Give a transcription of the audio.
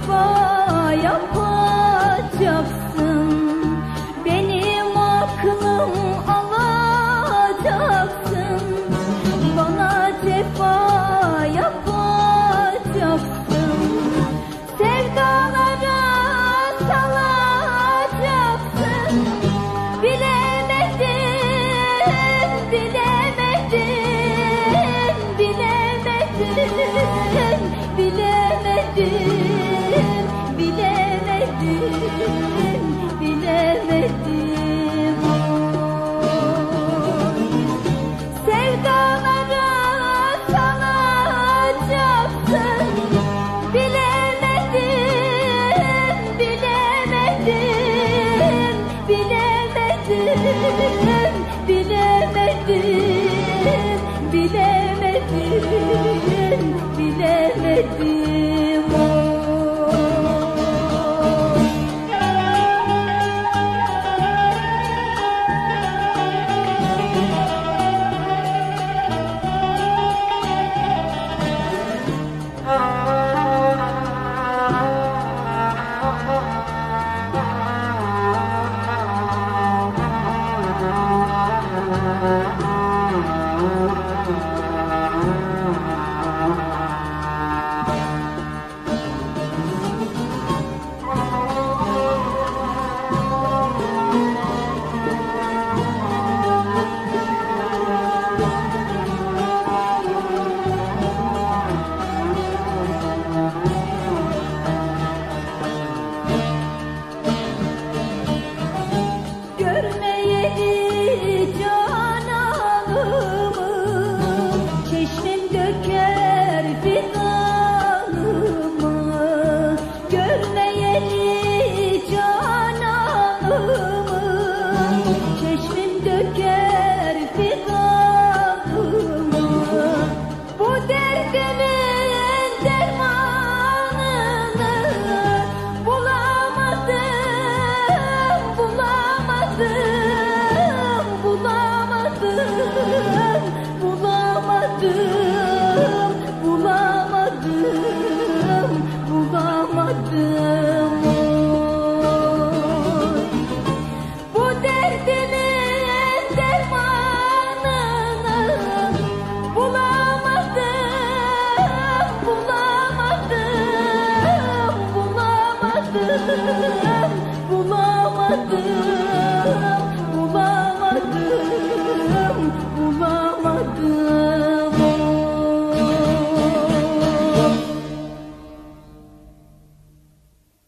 sayfa yapacaksın Benim aklım alacaksın. Bana cefa yapacaksın Sevdalara salacaksın Bilemedim, bilemedim. go. Thank you.